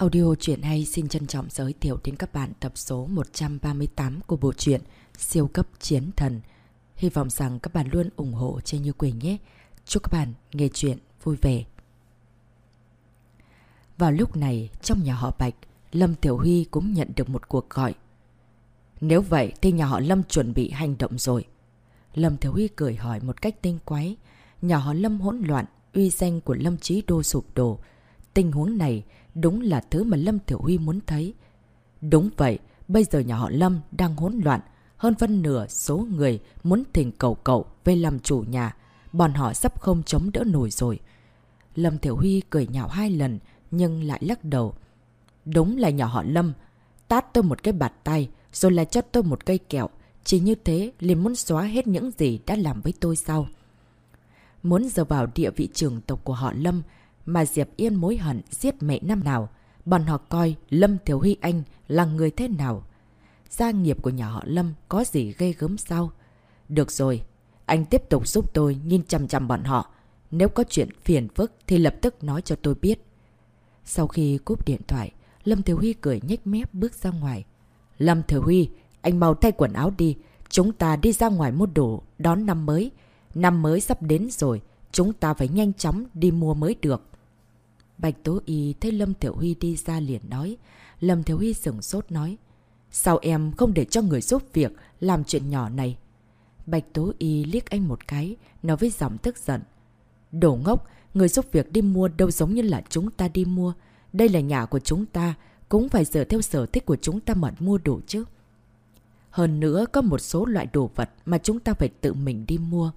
Audio truyện hay xin trân trọng giới thiệu đến các bạn tập số 138 của bộ truyện Siêu cấp chiến thần. Hy vọng rằng các bạn luôn ủng hộ trên Như Quỳnh nhé. Chúc các bạn nghe chuyện vui vẻ. Vào lúc này, trong nhà họ Bạch, Lâm Tiểu Huy cũng nhận được một cuộc gọi. Nếu vậy thì nhà họ Lâm chuẩn bị hành động rồi. Lâm Tiểu Huy cười hỏi một cách tinh quái. Nhà họ Lâm hỗn loạn, uy danh của Lâm Chí Đô sụp đổ. Tình huống này đúng là thứ mà Lâm Tiểu Huy muốn thấy. Đúng vậy, bây giờ nhà họ Lâm đang hỗn loạn. Hơn phân nửa số người muốn thỉnh cầu cậu về làm chủ nhà. Bọn họ sắp không chống đỡ nổi rồi. Lâm Tiểu Huy cười nhạo hai lần nhưng lại lắc đầu. Đúng là nhà họ Lâm. Tát tôi một cái bạt tay rồi lại cho tôi một cây kẹo. Chỉ như thế liền muốn xóa hết những gì đã làm với tôi sau. Muốn giờ vào địa vị trưởng tộc của họ Lâm mà Diệp Yên mối hận giết mẹ năm nào. Bọn họ coi Lâm Thiếu Huy Anh là người thế nào. Gia nghiệp của nhà họ Lâm có gì ghê gớm sao? Được rồi, anh tiếp tục giúp tôi nhìn chăm chăm bọn họ. Nếu có chuyện phiền phức thì lập tức nói cho tôi biết. Sau khi cúp điện thoại, Lâm Thiếu Huy cười nhếch mép bước ra ngoài. Lâm Thiếu Huy, anh mau thay quần áo đi. Chúng ta đi ra ngoài mua đồ đón năm mới. Năm mới sắp đến rồi, chúng ta phải nhanh chóng đi mua mới được. Bạch Tố Y thấy Lâm Thiểu Huy đi ra liền nói. Lâm Thiểu Huy sửng sốt nói. Sao em không để cho người giúp việc làm chuyện nhỏ này? Bạch Tố Y liếc anh một cái, nói với giọng tức giận. Đồ ngốc, người giúp việc đi mua đâu giống như là chúng ta đi mua. Đây là nhà của chúng ta, cũng phải dựa theo sở thích của chúng ta mà mua đồ chứ. Hơn nữa, có một số loại đồ vật mà chúng ta phải tự mình đi mua.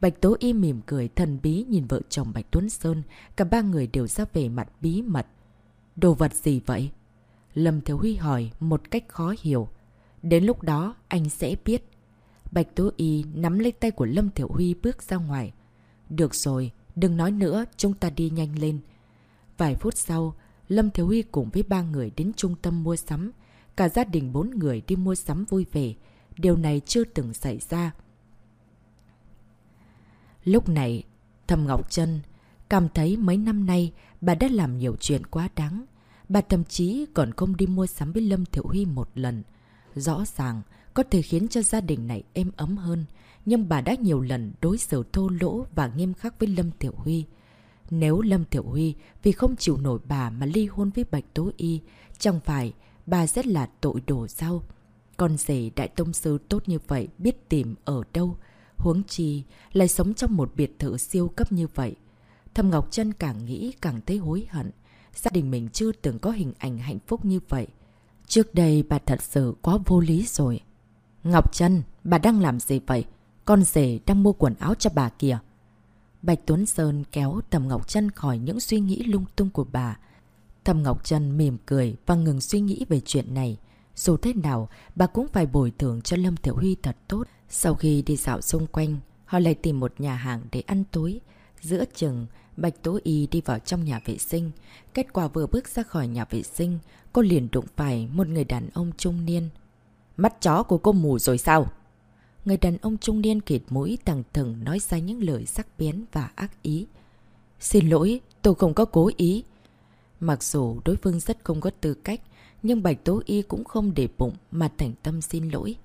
Bạch Tố Y mỉm cười thần bí nhìn vợ chồng Bạch Tuấn Sơn, cả ba người đều ra về mặt bí mật. Đồ vật gì vậy? Lâm Thiếu Huy hỏi một cách khó hiểu. Đến lúc đó anh sẽ biết. Bạch Tố Y nắm lấy tay của Lâm Thiểu Huy bước ra ngoài. Được rồi, đừng nói nữa, chúng ta đi nhanh lên. Vài phút sau, Lâm Thiếu Huy cùng với ba người đến trung tâm mua sắm. Cả gia đình bốn người đi mua sắm vui vẻ. Điều này chưa từng xảy ra. Lúc này, Thầm Ngọc Trân cảm thấy mấy năm nay bà đã làm nhiều chuyện quá đáng. Bà thậm chí còn không đi mua sắm với Lâm Thiệu Huy một lần. Rõ ràng có thể khiến cho gia đình này êm ấm hơn, nhưng bà đã nhiều lần đối xử thô lỗ và nghiêm khắc với Lâm Thiệu Huy. Nếu Lâm Thiệu Huy vì không chịu nổi bà mà ly hôn với Bạch Tố Y, chẳng phải bà rất là tội đồ sao? Con rể đại tông sư tốt như vậy biết tìm ở đâu, Huống chi lại sống trong một biệt thự siêu cấp như vậy. Thầm Ngọc Trân càng nghĩ càng thấy hối hận. Gia đình mình chưa từng có hình ảnh hạnh phúc như vậy. Trước đây bà thật sự quá vô lý rồi. Ngọc Trân, bà đang làm gì vậy? Con rể đang mua quần áo cho bà kìa. Bạch Tuấn Sơn kéo Thầm Ngọc Trân khỏi những suy nghĩ lung tung của bà. Thầm Ngọc Trân mỉm cười và ngừng suy nghĩ về chuyện này. Dù thế nào, bà cũng phải bồi thường cho Lâm Tiểu Huy thật tốt. Sau khi đi dạo xung quanh, họ lại tìm một nhà hàng để ăn tối. Giữa chừng, Bạch Tố Y đi vào trong nhà vệ sinh. Kết quả vừa bước ra khỏi nhà vệ sinh, cô liền đụng phải một người đàn ông trung niên. Mắt chó của cô mù rồi sao? Người đàn ông trung niên kịt mũi tầng thừng nói ra những lời sắc bén và ác ý. Xin lỗi, tôi không có cố ý. Mặc dù đối phương rất không có tư cách, nhưng Bạch Tố Y cũng không để bụng mà thành tâm xin lỗi.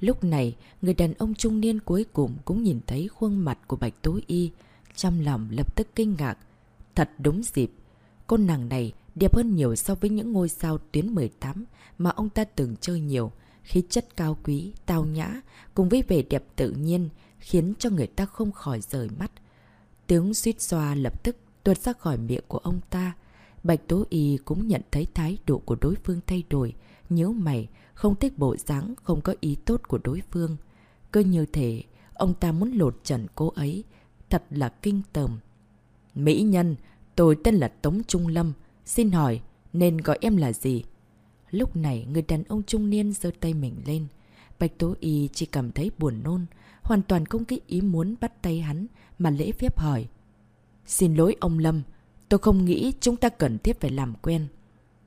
Lúc này, người đàn ông trung niên cuối cùng cũng nhìn thấy khuôn mặt của Bạch Tố Y. Trong lòng lập tức kinh ngạc. Thật đúng dịp. Cô nàng này đẹp hơn nhiều so với những ngôi sao tuyến 18 mà ông ta từng chơi nhiều. Khí chất cao quý, tao nhã, cùng với vẻ đẹp tự nhiên, khiến cho người ta không khỏi rời mắt. Tiếng suýt xoa lập tức tuột ra khỏi miệng của ông ta. Bạch Tố Y cũng nhận thấy thái độ của đối phương thay đổi, nhớ mày, không thích bộ dáng không có ý tốt của đối phương. Cơ như thể, ông ta muốn lột trần cô ấy, thật là kinh tởm. Mỹ nhân, tôi tên là Tống Trung Lâm, xin hỏi, nên gọi em là gì? Lúc này, người đàn ông trung niên giơ tay mình lên. Bạch Tố Y chỉ cảm thấy buồn nôn, hoàn toàn không kích ý muốn bắt tay hắn, mà lễ phép hỏi. Xin lỗi ông Lâm, tôi không nghĩ chúng ta cần thiết phải làm quen.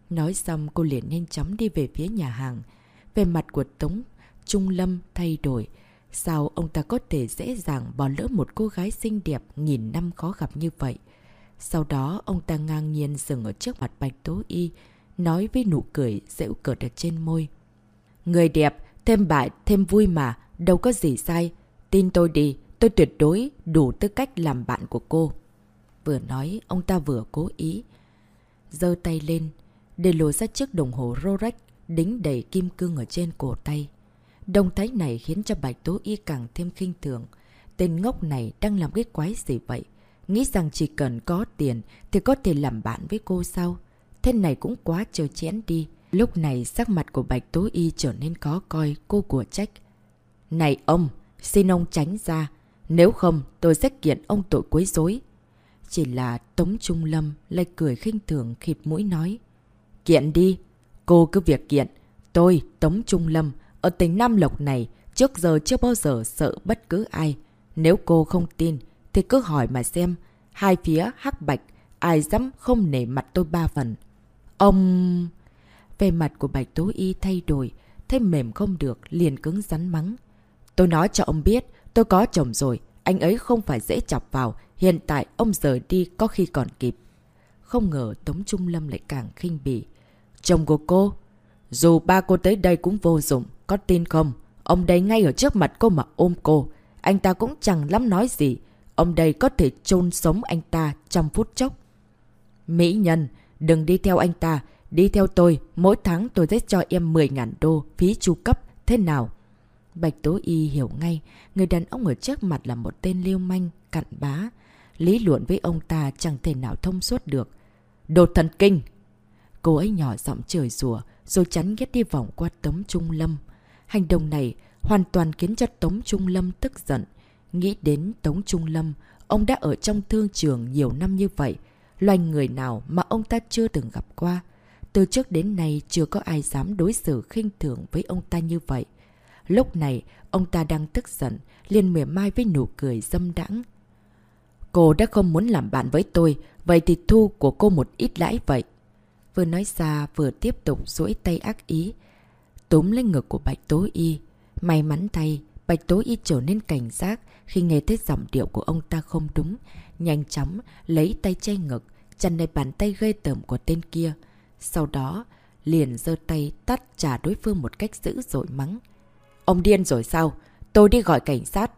Nói xong cô liền nhanh chóng đi về phía nhà hàng. Về mặt của Tống Trung Lâm thay đổi. Sao ông ta có thể dễ dàng bỏ lỡ một cô gái xinh đẹp nghìn năm khó gặp như vậy? Sau đó ông ta ngang nhiên dừng ở trước mặt Bạch Tố Y, nói với nụ cười dễu cợt ở trên môi. Người đẹp, thêm bại, thêm vui mà, đâu có gì sai. Tin tôi đi, tôi tuyệt đối đủ tư cách làm bạn của cô. Vừa nói, ông ta vừa cố ý. giơ tay lên, để lùi ra chiếc đồng hồ Rolex đính đầy kim cương ở trên cổ tay. Động thái này khiến cho Bạch Tố Y càng thêm khinh thường. Tên ngốc này đang làm cái quái gì vậy? Nghĩ rằng chỉ cần có tiền thì có thể làm bạn với cô sao? Thế này cũng quá trơ chẽn đi. Lúc này sắc mặt của Bạch Tố Y trở nên có coi cô của trách. Này ông, xin ông tránh ra. Nếu không tôi sẽ kiện ông tội quấy rối. Chỉ là Tống Trung Lâm lại cười khinh thường khịt mũi nói. Kiện đi, cô cứ việc kiện. Tôi, Tống Trung Lâm, ở tỉnh Nam Lộc này, trước giờ chưa bao giờ sợ bất cứ ai. Nếu cô không tin, thì cứ hỏi mà xem. Hai phía hắc bạch, ai dám không nể mặt tôi ba phần. Ông... Về mặt của Bạch Tố Y thay đổi, thấy mềm không được, liền cứng rắn mắng. Tôi nói cho ông biết, tôi có chồng rồi, anh ấy không phải dễ chọc vào, hiện tại ông rời đi có khi còn kịp. Không ngờ Tống Trung Lâm lại càng khinh bỉ. Chồng của cô? Dù ba cô tới đây cũng vô dụng, có tin không? Ông đây ngay ở trước mặt cô mà ôm cô. Anh ta cũng chẳng lắm nói gì. Ông đây có thể chôn sống anh ta trong phút chốc. Mỹ nhân, đừng đi theo anh ta. Đi theo tôi, mỗi tháng tôi sẽ cho em 10.000 đô phí chu cấp. Thế nào? Bạch Tố Y hiểu ngay, người đàn ông ở trước mặt là một tên liêu manh, cặn bá. Lý luận với ông ta chẳng thể nào thông suốt được. Đồ thần kinh! Cô ấy nhỏ giọng trời rùa, rồi chắn ghét đi vòng qua Tống Trung Lâm. Hành động này hoàn toàn khiến cho Tống Trung Lâm tức giận. Nghĩ đến Tống Trung Lâm, ông đã ở trong thương trường nhiều năm như vậy. Loài người nào mà ông ta chưa từng gặp qua. Từ trước đến nay chưa có ai dám đối xử khinh thường với ông ta như vậy. Lúc này, ông ta đang tức giận, liền mỉa mai với nụ cười dâm đãng. Cô đã không muốn làm bạn với tôi, vậy thì thu của cô một ít lãi vậy. Vừa nói ra vừa tiếp tục duỗi tay ác ý. Túm lên ngực của Bạch Tố Y. May mắn thay, Bạch Tố Y trở nên cảnh giác khi nghe thấy giọng điệu của ông ta không đúng. Nhanh chóng lấy tay che ngực, chăn lại bàn tay gây tởm của tên kia. Sau đó, liền giơ tay tắt trả đối phương một cách dữ dội mắng. Ông điên rồi sao? Tôi đi gọi cảnh sát.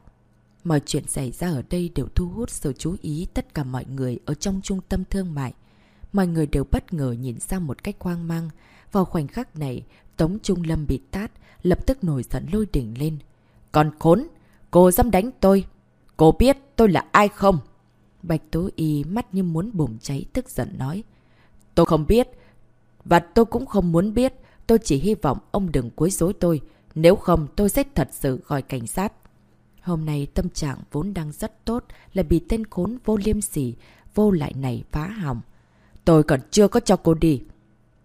Mọi chuyện xảy ra ở đây đều thu hút sự chú ý tất cả mọi người ở trong trung tâm thương mại. Mọi người đều bất ngờ nhìn sang một cách hoang mang. Vào khoảnh khắc này, Tống Trung Lâm bị tát, lập tức nổi giận lôi đỉnh lên. Còn khốn! Cô dám đánh tôi! Cô biết tôi là ai không? Bạch Tố Y mắt như muốn bùng cháy tức giận nói. Tôi không biết. Và tôi cũng không muốn biết. Tôi chỉ hy vọng ông đừng quấy rối tôi. Nếu không tôi sẽ thật sự gọi cảnh sát. Hôm nay tâm trạng vốn đang rất tốt là bị tên khốn vô liêm sỉ, vô lại này phá hỏng. Tôi còn chưa có cho cô đi.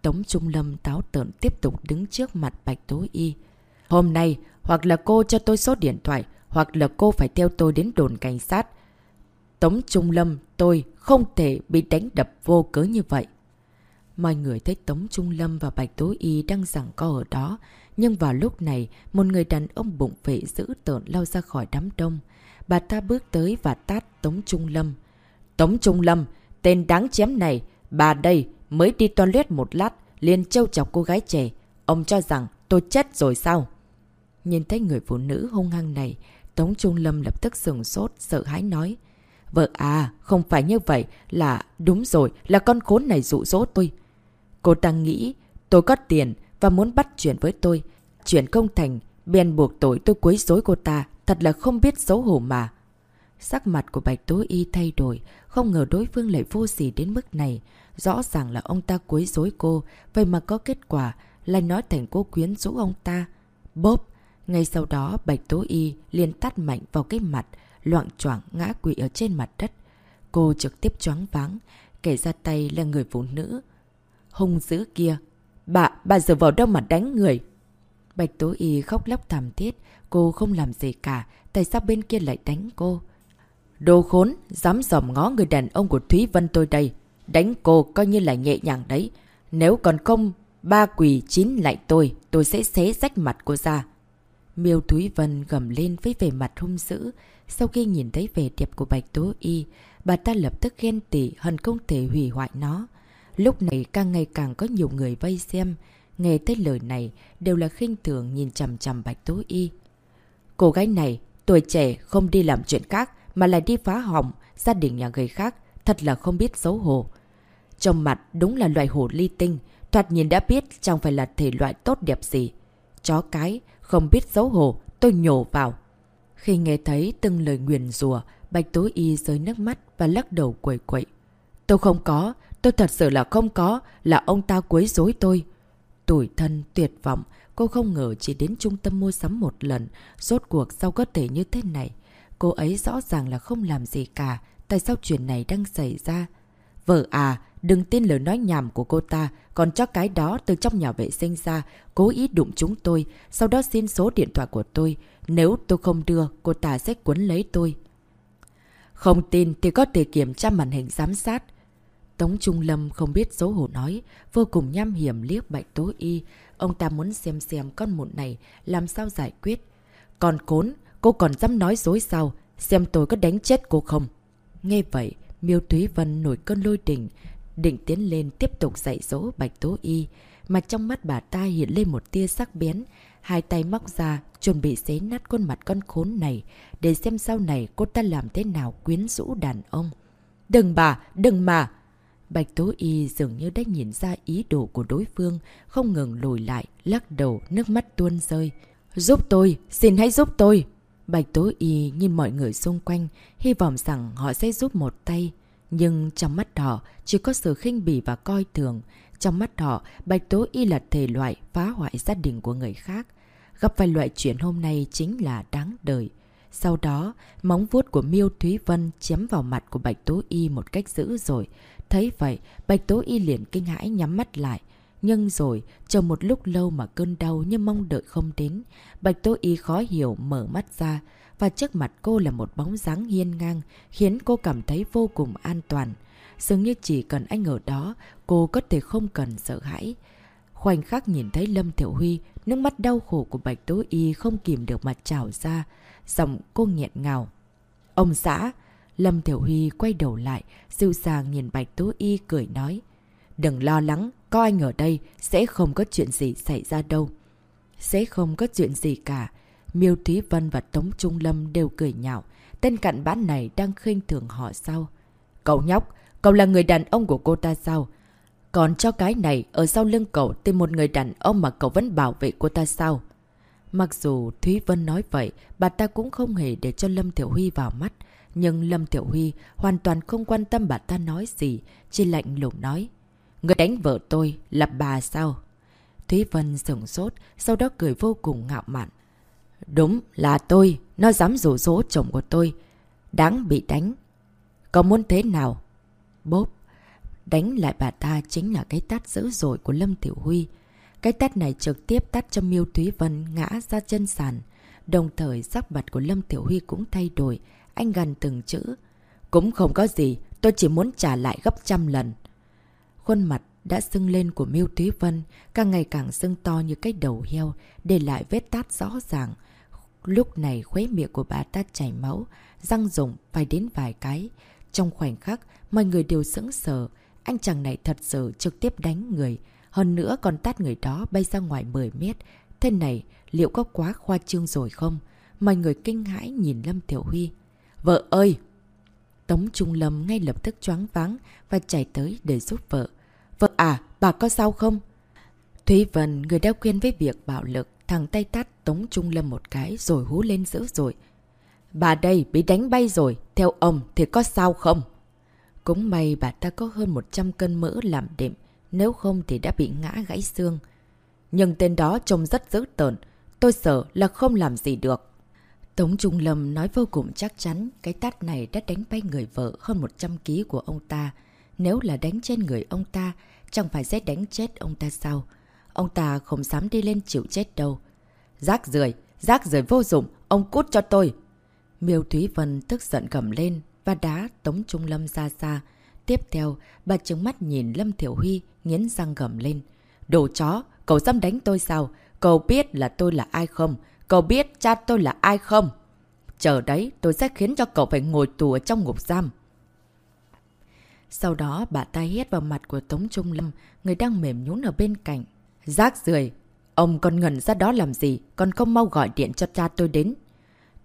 Tống Trung Lâm táo tợn tiếp tục đứng trước mặt Bạch Tố Y. Hôm nay, hoặc là cô cho tôi số điện thoại, hoặc là cô phải theo tôi đến đồn cảnh sát. Tống Trung Lâm, tôi không thể bị đánh đập vô cớ như vậy. Mọi người thấy Tống Trung Lâm và Bạch Tố Y đang giằng co ở đó, nhưng vào lúc này, một người đàn ông bụng vệ giữ tợn lao ra khỏi đám đông. Bà ta bước tới và tát Tống Trung Lâm. Tống Trung Lâm, tên đáng chém này, bà đây mới đi toilet một lát, liền trêu chọc cô gái trẻ. Ông cho rằng tôi chết rồi sao? Nhìn thấy người phụ nữ hung hăng này, Tống Trung Lâm lập tức sừng sốt, sợ hãi nói. Vợ à, không phải như vậy, là đúng rồi, là con khốn này dụ dỗ tôi. Cô ta nghĩ tôi có tiền và muốn bắt chuyện với tôi. Chuyện không thành, bèn buộc tội tôi quấy rối cô ta, thật là không biết xấu hổ mà. Sắc mặt của Bạch Tố Y thay đổi, không ngờ đối phương lại vô gì đến mức này. Rõ ràng là ông ta quấy rối cô, vậy mà có kết quả, lại nói thành cô quyến rũ ông ta. Bốp! Ngay sau đó Bạch Tố Y liền tắt mạnh vào cái mặt, loạn choạng ngã quỵ ở trên mặt đất. Cô trực tiếp choáng váng, kẻ ra tay là người phụ nữ. Hung dữ kia! Bà, bà giờ vào đâu mà đánh người? Bạch Tố Y khóc lóc thảm thiết, cô không làm gì cả, tại sao bên kia lại đánh cô? Đồ khốn, dám dòm ngó người đàn ông của Thúy Vân tôi đây. Đánh cô coi như là nhẹ nhàng đấy. Nếu còn không, ba quỷ chín lại tôi, tôi sẽ xé rách mặt cô ra. Miêu Thúy Vân gầm lên với vẻ mặt hung dữ. Sau khi nhìn thấy vẻ đẹp của Bạch Tố Y, bà ta lập tức ghen tỉ hận không thể hủy hoại nó. Lúc này càng ngày càng có nhiều người vây xem, nghe tới lời này đều là khinh thường nhìn chằm chằm Bạch Tố Y. Cô gái này, tuổi trẻ không đi làm chuyện khác mà lại đi phá hỏng gia đình nhà người khác, thật là không biết xấu hổ. Trong mặt đúng là loại hổ ly tinh, thoạt nhìn đã biết chẳng phải là thể loại tốt đẹp gì. Chó cái, không biết xấu hổ, tôi nhổ vào. Khi nghe thấy từng lời nguyền rùa, Bạch Tố Y rơi nước mắt và lắc đầu quẩy quậy. Tôi không có, tôi thật sự là không có, là ông ta quấy rối tôi. Tủi thân, tuyệt vọng, cô không ngờ chỉ đến trung tâm mua sắm một lần, rốt cuộc sao có thể như thế này. Cô ấy rõ ràng là không làm gì cả, tại sao chuyện này đang xảy ra? Vợ à, đừng tin lời nói nhảm của cô ta, còn cho cái đó từ trong nhà vệ sinh ra, cố ý đụng chúng tôi, sau đó xin số điện thoại của tôi. Nếu tôi không đưa, cô ta sẽ quấn lấy tôi. Không tin thì có thể kiểm tra màn hình giám sát. Tống Trung Lâm không biết xấu hổ nói, vô cùng nham hiểm liếc Bạch Tố Y. Ông ta muốn xem xem con mụn này làm sao giải quyết. Còn cốn, cô còn dám nói dối sao? Xem tôi có đánh chết cô không? Nghe vậy, Miêu Thúy Vân nổi cơn lôi đỉnh, định tiến lên tiếp tục dạy dỗ Bạch Tố Y. Mà trong mắt bà ta hiện lên một tia sắc bén, hai tay móc ra, chuẩn bị xé nát khuôn mặt con khốn này, để xem sau này cô ta làm thế nào quyến rũ đàn ông. Đừng bà, đừng mà! Bạch Tố Y dường như đã nhìn ra ý đồ của đối phương, không ngừng lùi lại, lắc đầu, nước mắt tuôn rơi. Giúp tôi, xin hãy giúp tôi! Bạch Tố Y nhìn mọi người xung quanh, hy vọng rằng họ sẽ giúp một tay. Nhưng trong mắt họ chỉ có sự khinh bỉ và coi thường. Trong mắt họ, Bạch Tố Y là thể loại phá hoại gia đình của người khác. Gặp phải loại chuyện hôm nay chính là đáng đời. Sau đó, móng vuốt của Miêu Thúy Vân chém vào mặt của Bạch Tố Y một cách dữ rồi. Thấy vậy, Bạch Tố Y liền kinh hãi nhắm mắt lại. Nhưng rồi, chờ một lúc lâu mà cơn đau như mong đợi không đến. Bạch Tố Y khó hiểu mở mắt ra, và trước mặt cô là một bóng dáng hiên ngang, khiến cô cảm thấy vô cùng an toàn. Dường như chỉ cần anh ở đó, cô có thể không cần sợ hãi. Khoảnh khắc nhìn thấy Lâm Thiểu Huy, nước mắt đau khổ của Bạch Tố Y không kìm được mặt trào ra. Giọng cô nghẹn ngào. Ông xã! Lâm Thiểu Huy quay đầu lại, dịu dàng nhìn Bạch Tố Y cười nói. Đừng lo lắng, có anh ở đây, sẽ không có chuyện gì xảy ra đâu. Sẽ không có chuyện gì cả. Miêu Thúy Vân và Tống Trung Lâm đều cười nhạo. Tên cặn bã này đang khinh thường họ sao? Cậu nhóc, cậu là người đàn ông của cô ta sao? Còn cho cái này, ở sau lưng cậu tìm một người đàn ông mà cậu vẫn bảo vệ cô ta sao? Mặc dù Thúy Vân nói vậy, bà ta cũng không hề để cho Lâm Thiểu Huy vào mắt. Nhưng Lâm Tiểu Huy hoàn toàn không quan tâm bà ta nói gì, chỉ lạnh lùng nói. Người đánh vợ tôi là bà sao? Thúy Vân sửng sốt, sau đó cười vô cùng ngạo mạn. Đúng là tôi, nó dám rủ rỗ chồng của tôi. Đáng bị đánh. Có muốn thế nào? Bốp. Đánh lại bà ta chính là cái tát dữ dội của Lâm Tiểu Huy. Cái tát này trực tiếp tát cho Miêu Thúy Vân ngã ra chân sàn. Đồng thời sắc mặt của Lâm Tiểu Huy cũng thay đổi. Anh gần từng chữ. Cũng không có gì, tôi chỉ muốn trả lại gấp trăm lần. Khuôn mặt đã sưng lên của Miêu Thúy Vân, càng ngày càng sưng to như cái đầu heo, để lại vết tát rõ ràng. Lúc này khuế miệng của bà ta chảy máu, răng rụng phải đến vài cái. Trong khoảnh khắc, mọi người đều sững sờ. Anh chàng này thật sự trực tiếp đánh người. Hơn nữa còn tát người đó bay ra ngoài 10 mét. Thế này, liệu có quá khoa trương rồi không? Mọi người kinh hãi nhìn Lâm Tiểu Huy. Vợ ơi! Tống Trung Lâm ngay lập tức choáng váng và chạy tới để giúp vợ. Vợ à, bà có sao không? Thúy Vân, người đã quen với việc bạo lực, thằng tay tát Tống Trung Lâm một cái rồi hú lên dữ rồi. Bà đây bị đánh bay rồi, theo ông thì có sao không? Cũng may bà ta có hơn 100 cân mỡ làm đệm, nếu không thì đã bị ngã gãy xương. Nhưng tên đó trông rất dữ tợn, tôi sợ là không làm gì được. Tống Trung Lâm nói vô cùng chắc chắn cái tát này đã đánh bay người vợ hơn 100kg của ông ta. Nếu là đánh trên người ông ta, chẳng phải sẽ đánh chết ông ta sao? Ông ta không dám đi lên chịu chết đâu. Rác rưởi rác rưởi vô dụng, ông cút cho tôi. Miêu Thúy Vân tức giận gầm lên và đá Tống Trung Lâm ra xa. Tiếp theo, bà trứng mắt nhìn Lâm Thiểu Huy, nghiến răng gầm lên. Đồ chó, cậu dám đánh tôi sao? Cậu biết là tôi là ai không? Cậu biết cha tôi là ai không? Chờ đấy, tôi sẽ khiến cho cậu phải ngồi tù ở trong ngục giam. Sau đó bà ta hét vào mặt của Tống Trung Lâm, người đang mềm nhún ở bên cạnh. Rác rưởi Ông còn ngẩn ra đó làm gì, còn không mau gọi điện cho cha tôi đến.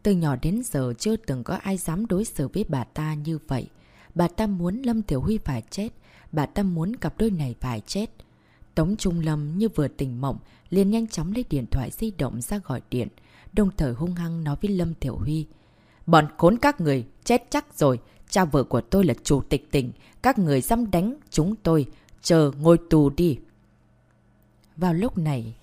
Từ nhỏ đến giờ chưa từng có ai dám đối xử với bà ta như vậy. Bà ta muốn Lâm Tiểu Huy phải chết, bà ta muốn cặp đôi này phải chết. Tống Trung Lâm như vừa tỉnh mộng, liền nhanh chóng lấy điện thoại di động ra gọi điện, đồng thời hung hăng nói với Lâm Tiểu Huy. Bọn khốn các người, chết chắc rồi, cha vợ của tôi là chủ tịch tỉnh, các người dám đánh chúng tôi, chờ ngồi tù đi. Vào lúc này,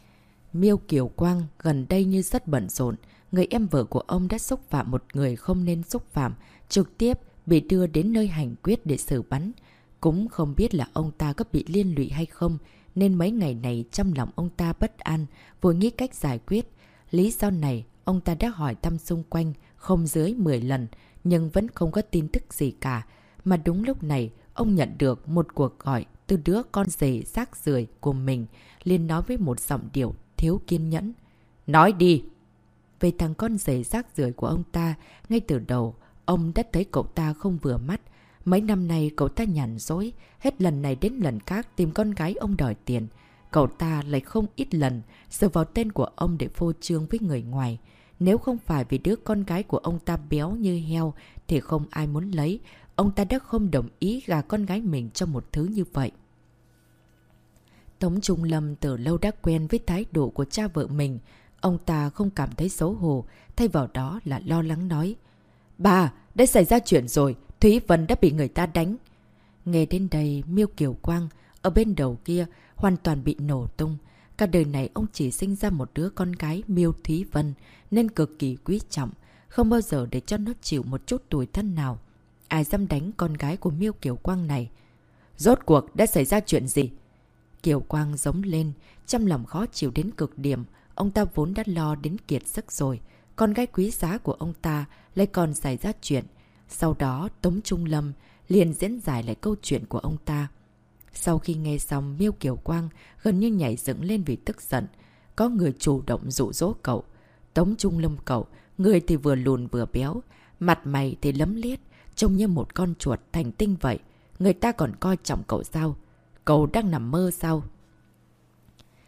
Miêu Kiều Quang gần đây như rất bận rộn, người em vợ của ông đã xúc phạm một người không nên xúc phạm, trực tiếp bị đưa đến nơi hành quyết để xử bắn. Cũng không biết là ông ta có bị liên lụy hay không, nên mấy ngày này trong lòng ông ta bất an, vừa nghĩ cách giải quyết. Lý do này, ông ta đã hỏi thăm xung quanh không dưới 10 lần, nhưng vẫn không có tin tức gì cả. Mà đúng lúc này, ông nhận được một cuộc gọi từ đứa con rể rác rưởi của mình, liền nói với một giọng điệu thiếu kiên nhẫn. Nói đi! Về thằng con rể rác rưởi của ông ta, ngay từ đầu, ông đã thấy cậu ta không vừa mắt. Mấy năm nay cậu ta nhàn dối, hết lần này đến lần khác tìm con gái ông đòi tiền. Cậu ta lại không ít lần sờ vào tên của ông để phô trương với người ngoài. Nếu không phải vì đứa con gái của ông ta béo như heo thì không ai muốn lấy. Ông ta đã không đồng ý gà con gái mình cho một thứ như vậy. Tống Trung Lâm từ lâu đã quen với thái độ của cha vợ mình. Ông ta không cảm thấy xấu hổ, thay vào đó là lo lắng nói. Bà, đã xảy ra chuyện rồi, Thúy Vân đã bị người ta đánh. Nghe đến đây, Miêu Kiều Quang, ở bên đầu kia, hoàn toàn bị nổ tung. Cả đời này ông chỉ sinh ra một đứa con gái Miêu Thúy Vân, nên cực kỳ quý trọng, không bao giờ để cho nó chịu một chút tuổi thân nào. Ai dám đánh con gái của Miêu Kiều Quang này? Rốt cuộc đã xảy ra chuyện gì? Kiều Quang giống lên, trong lòng khó chịu đến cực điểm. Ông ta vốn đã lo đến kiệt sức rồi. Con gái quý giá của ông ta lại còn xảy ra chuyện. Sau đó Tống Trung Lâm liền diễn giải lại câu chuyện của ông ta. Sau khi nghe xong, Miêu Kiều Quang gần như nhảy dựng lên vì tức giận. Có người chủ động dụ dỗ cậu. Tống Trung Lâm cậu, người thì vừa lùn vừa béo, mặt mày thì lấm liết, trông như một con chuột thành tinh vậy. Người ta còn coi trọng cậu sao? Cậu đang nằm mơ sao?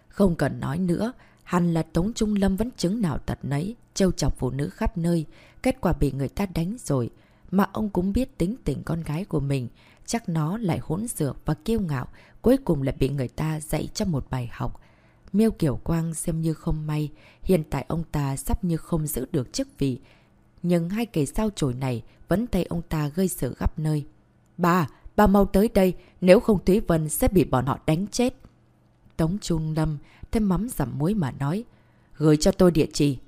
Không cần nói nữa, hẳn là Tống Trung Lâm vẫn chứng nào tật nấy, trêu chọc phụ nữ khắp nơi. Kết quả bị người ta đánh rồi, mà ông cũng biết tính tình con gái của mình. Chắc nó lại hỗn dược và kiêu ngạo, cuối cùng lại bị người ta dạy cho một bài học. Miêu Kiều Quang xem như không may, hiện tại ông ta sắp như không giữ được chức vị. Nhưng hai kẻ sao chổi này vẫn thấy ông ta gây sự gấp nơi. Bà, bà mau tới đây, nếu không Thúy Vân sẽ bị bọn họ đánh chết. Tống Trung Lâm thêm mắm giảm muối mà nói. Gửi cho tôi địa chỉ.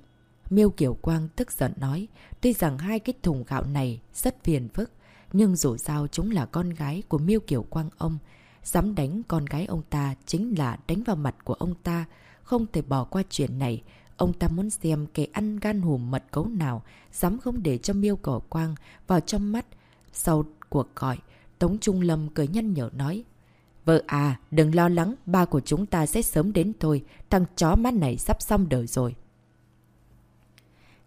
Miêu Kiều Quang tức giận nói, tuy rằng hai cái thùng gạo này rất phiền phức, nhưng dù sao chúng là con gái của Miêu Kiều Quang ông. Dám đánh con gái ông ta chính là đánh vào mặt của ông ta, không thể bỏ qua chuyện này. Ông ta muốn xem kẻ ăn gan hùm mật cấu nào, dám không để cho Miêu Kiều Quang vào trong mắt. Sau cuộc gọi, Tống Trung Lâm cười nhăn nhở nói. Vợ à, đừng lo lắng, ba của chúng ta sẽ sớm đến thôi, thằng chó mắt này sắp xong đời rồi.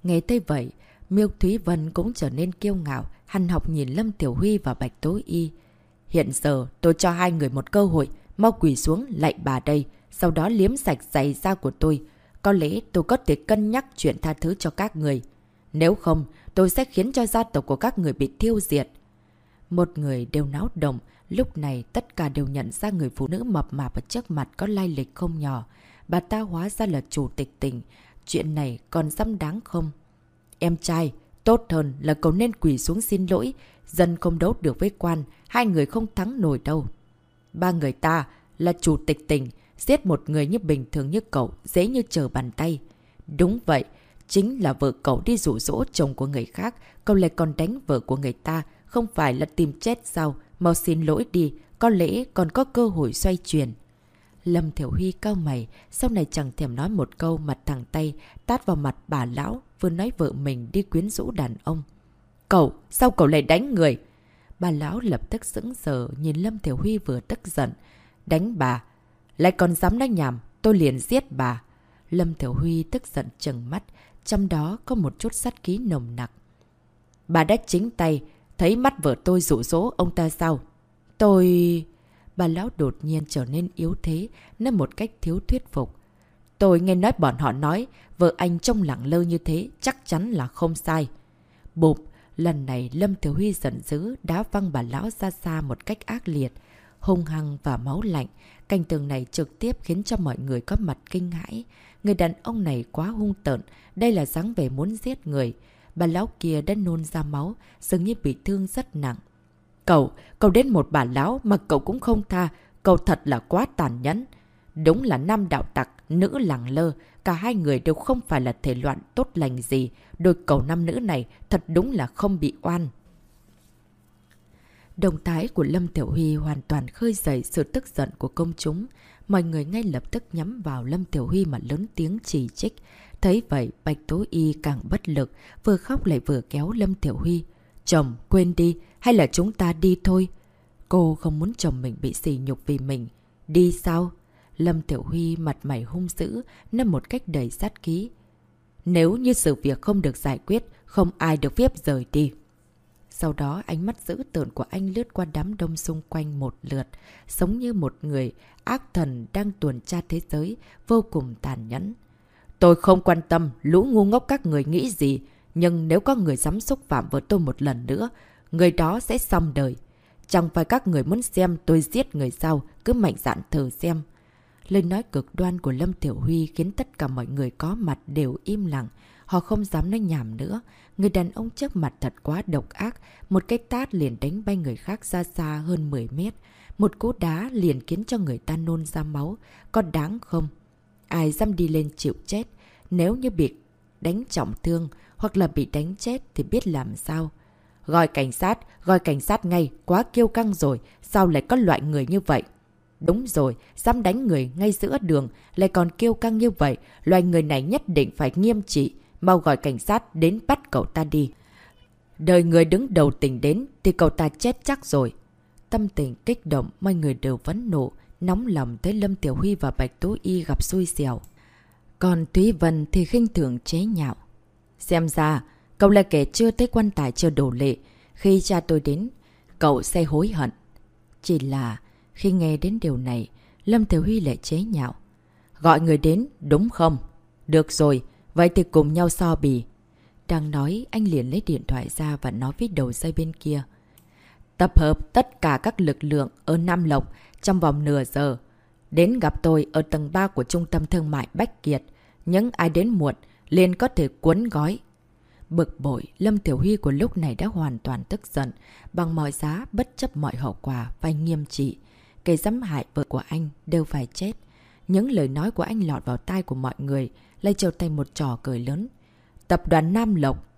Nghe tới vậy, Miêu Thúy Vân cũng trở nên kiêu ngạo, hằn học nhìn Lâm Tiểu Huy và Bạch Tố Y. Hiện giờ, tôi cho hai người một cơ hội, mau quỳ xuống lạy bà đây, sau đó liếm sạch giày da của tôi. Có lẽ tôi có thể cân nhắc chuyện tha thứ cho các người. Nếu không, tôi sẽ khiến cho gia tộc của các người bị thiêu diệt. Một người đều náo động, lúc này tất cả đều nhận ra người phụ nữ mập mạp ở trước mặt có lai lịch không nhỏ. Bà ta hóa ra là chủ tịch tỉnh. Chuyện này còn dám đáng không? Em trai, tốt hơn là cậu nên quỳ xuống xin lỗi. Dân không đấu được với quan, hai người không thắng nổi đâu. Ba người ta là chủ tịch tỉnh, giết một người như bình thường như cậu, dễ như chờ bàn tay. Đúng vậy, chính là vợ cậu đi rủ rỗ chồng của người khác, cậu lại còn đánh vợ của người ta, không phải là tìm chết sao? Mau xin lỗi đi, có lẽ còn có cơ hội xoay chuyển. Lâm Thiểu Huy cao mày, sau này chẳng thèm nói một câu mặt thẳng tay, tát vào mặt bà lão, vừa nói vợ mình đi quyến rũ đàn ông. Cậu, sao cậu lại đánh người? Bà lão lập tức sững sờ nhìn Lâm Thiểu Huy vừa tức giận. Đánh bà. Lại còn dám nói nhảm, tôi liền giết bà. Lâm Thiểu Huy tức giận trừng mắt, trong đó có một chút sát ký nồng nặc. Bà đã chính tay, thấy mắt vợ tôi rủ rỗ ông ta sao? Tôi... Bà lão đột nhiên trở nên yếu thế, nên một cách thiếu thuyết phục. Tôi nghe nói bọn họ nói, vợ anh trông lặng lơ như thế, chắc chắn là không sai. Bụp, lần này Lâm Thiếu Huy giận dữ, đá văng bà lão ra xa một cách ác liệt, hung hăng và máu lạnh. Cảnh tường này trực tiếp khiến cho mọi người có mặt kinh hãi. Người đàn ông này quá hung tợn, đây là dáng vẻ muốn giết người. Bà lão kia đã nôn ra máu, dường như bị thương rất nặng. Cậu, cậu đến một bà lão mà cậu cũng không tha, cậu thật là quá tàn nhẫn. Đúng là nam đạo tặc, nữ lẳng lơ, cả hai người đều không phải là thể loạn tốt lành gì. Đôi cầu nam nữ này thật đúng là không bị oan. Đồng tái của Lâm Tiểu Huy hoàn toàn khơi dậy sự tức giận của công chúng. Mọi người ngay lập tức nhắm vào Lâm Tiểu Huy mà lớn tiếng chỉ trích. Thấy vậy, Bạch Tố Y càng bất lực, vừa khóc lại vừa kéo Lâm Tiểu Huy. Chồng, quên đi, hay là chúng ta đi thôi? Cô không muốn chồng mình bị sỉ nhục vì mình. Đi sao? Lâm Tiểu Huy mặt mày hung dữ, nằm một cách đầy sát ký. Nếu như sự việc không được giải quyết, không ai được phép rời đi. Sau đó ánh mắt dữ tợn của anh lướt qua đám đông xung quanh một lượt, giống như một người ác thần đang tuần tra thế giới, vô cùng tàn nhẫn. Tôi không quan tâm lũ ngu ngốc các người nghĩ gì, nhưng nếu có người dám xúc phạm với tôi một lần nữa, người đó sẽ xong đời. Chẳng phải các người muốn xem tôi giết người sau, cứ mạnh dạn thử xem. Lời nói cực đoan của Lâm Tiểu Huy khiến tất cả mọi người có mặt đều im lặng. Họ không dám nói nhảm nữa. Người đàn ông trước mặt thật quá độc ác. Một cái tát liền đánh bay người khác ra xa hơn 10 mét. Một cú đá liền khiến cho người ta nôn ra máu. Có đáng không? Ai dám đi lên chịu chết? Nếu như bị đánh trọng thương hoặc là bị đánh chết thì biết làm sao? Gọi cảnh sát, gọi cảnh sát ngay, quá kiêu căng rồi, sao lại có loại người như vậy? Đúng rồi, dám đánh người ngay giữa đường, lại còn kêu căng như vậy, loài người này nhất định phải nghiêm trị, mau gọi cảnh sát đến bắt cậu ta đi. Đời người đứng đầu tỉnh đến thì cậu ta chết chắc rồi. Tâm tình kích động, mọi người đều vấn nộ, nóng lòng thấy Lâm Tiểu Huy và Bạch tú Y gặp xui xẻo. Còn Thúy Vân thì khinh thường chế nhạo. Xem ra, cậu là kẻ chưa thấy quan tài chưa đổ lệ. Khi cha tôi đến, cậu sẽ hối hận. Chỉ là khi nghe đến điều này, Lâm Tiểu Huy lại chế nhạo. Gọi người đến, đúng không? Được rồi, vậy thì cùng nhau so bì. Đang nói, anh liền lấy điện thoại ra và nói với đầu dây bên kia. Tập hợp tất cả các lực lượng ở Nam Lộc trong vòng nửa giờ. Đến gặp tôi ở tầng 3 của Trung tâm Thương mại Bách Kiệt. Những ai đến muộn liền có thể cuốn gói. Bực bội, Lâm Tiểu Huy của lúc này đã hoàn toàn tức giận. Bằng mọi giá, bất chấp mọi hậu quả, phải nghiêm trị. Kẻ dám hại vợ của anh đều phải chết. Những lời nói của anh lọt vào tai của mọi người lại trở thành một trò cười lớn. Tập đoàn Nam Lộc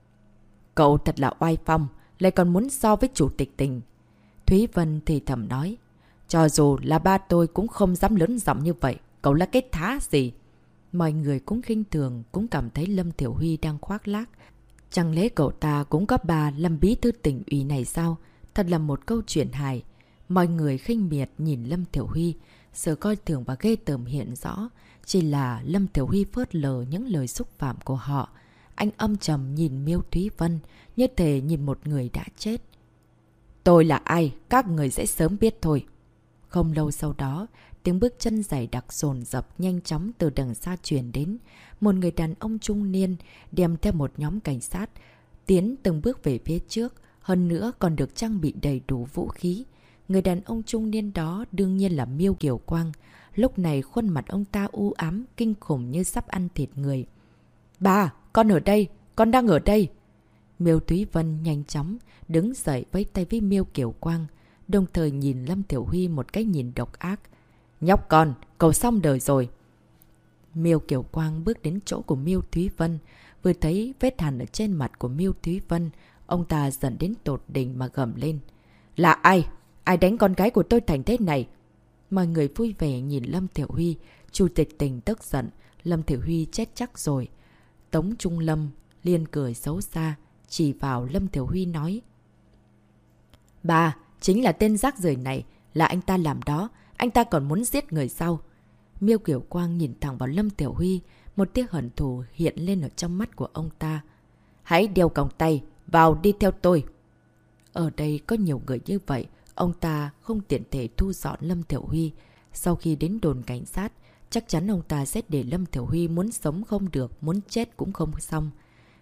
Cậu thật là oai phong, lại còn muốn so với chủ tịch tình. Thúy Vân thì thầm nói. Cho dù là ba tôi cũng không dám lớn giọng như vậy, cậu là cái thá gì? Mọi người cũng khinh thường, cũng cảm thấy Lâm Tiểu Huy đang khoác lác. Chẳng lẽ cậu ta cũng có bà Lâm Bí Thư tỉnh ủy này sao? Thật là một câu chuyện hài. Mọi người khinh miệt nhìn Lâm Thiểu Huy, sự coi thường và ghê tởm hiện rõ. Chỉ là Lâm Thiểu Huy phớt lờ những lời xúc phạm của họ. Anh âm trầm nhìn Miêu Thúy Vân, như thể nhìn một người đã chết. Tôi là ai? Các người sẽ sớm biết thôi. Không lâu sau đó, tiếng bước chân dày đặc dồn dập nhanh chóng từ đằng xa truyền đến. Một người đàn ông trung niên đem theo một nhóm cảnh sát, tiến từng bước về phía trước, hơn nữa còn được trang bị đầy đủ vũ khí. Người đàn ông trung niên đó đương nhiên là Miêu Kiều Quang. Lúc này khuôn mặt ông ta u ám, kinh khủng như sắp ăn thịt người. Bà, con ở đây, con đang ở đây. Miêu Túy Vân nhanh chóng, đứng dậy với tay với Miêu Kiều Quang, đồng thời nhìn Lâm Tiểu Huy một cái nhìn độc ác. Nhóc con, cậu xong đời rồi. Miêu Kiều Quang bước đến chỗ của Miêu Thúy Vân, vừa thấy vết hẳn ở trên mặt của Miêu Thúy Vân, ông ta dần đến tột đỉnh mà gầm lên. Là ai? Ai đánh con gái của tôi thành thế này? Mọi người vui vẻ nhìn Lâm Tiểu Huy. Chủ tịch tình tức giận. Lâm Tiểu Huy chết chắc rồi. Tống Trung Lâm liên cười xấu xa. Chỉ vào Lâm Tiểu Huy nói. Bà, chính là tên rác rưởi này. Là anh ta làm đó. Anh ta còn muốn giết người sau. Miêu Kiểu Quang nhìn thẳng vào Lâm Tiểu Huy. Một tiếc hận thù hiện lên ở trong mắt của ông ta. Hãy đeo còng tay. Vào đi theo tôi. Ở đây có nhiều người như vậy. ông ta không tiện thể thu dọn Lâm tiểu Huy. Sau khi đến đồn cảnh sát, chắc chắn ông ta sẽ để Lâm tiểu Huy muốn sống không được, muốn chết cũng không xong.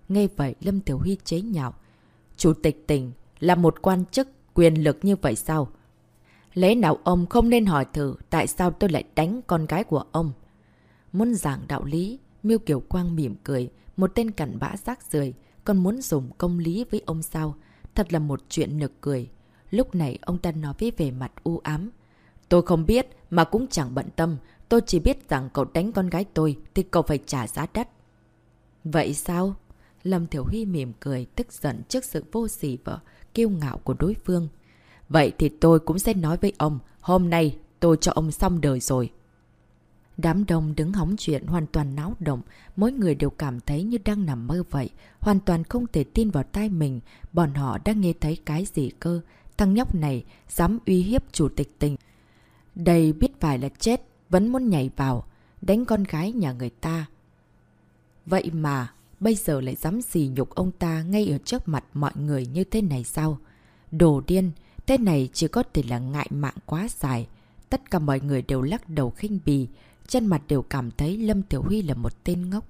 Nghe vậy Lâm tiểu Huy chế nhạo. Chủ tịch tỉnh là một quan chức quyền lực như vậy sao? Lẽ nào ông không nên hỏi thử tại sao tôi lại đánh con gái của ông? Muốn giảng đạo lý, Miêu Kiều Quang mỉm cười, một tên cặn bã rác rưởi còn muốn dùng công lý với ông sao? Thật là một chuyện nực cười. Lúc này ông ta nói với vẻ mặt u ám. Tôi không biết mà cũng chẳng bận tâm. Tôi chỉ biết rằng cậu đánh con gái tôi thì cậu phải trả giá đắt. Vậy sao? Lâm Thiểu Huy mỉm cười, tức giận trước sự vô sỉ và kiêu ngạo của đối phương. Vậy thì tôi cũng sẽ nói với ông, hôm nay tôi cho ông xong đời rồi. Đám đông đứng hóng chuyện hoàn toàn náo động, mỗi người đều cảm thấy như đang nằm mơ vậy, hoàn toàn không thể tin vào tai mình, bọn họ đang nghe thấy cái gì cơ, thằng nhóc này dám uy hiếp chủ tịch tỉnh. Đây biết phải là chết, vẫn muốn nhảy vào, đánh con gái nhà người ta. Vậy mà, bây giờ lại dám xì nhục ông ta ngay ở trước mặt mọi người như thế này sao? Đồ điên, thế này chỉ có thể là ngại mạng quá dài. Tất cả mọi người đều lắc đầu khinh bì, chân mặt đều cảm thấy Lâm Tiểu Huy là một tên ngốc.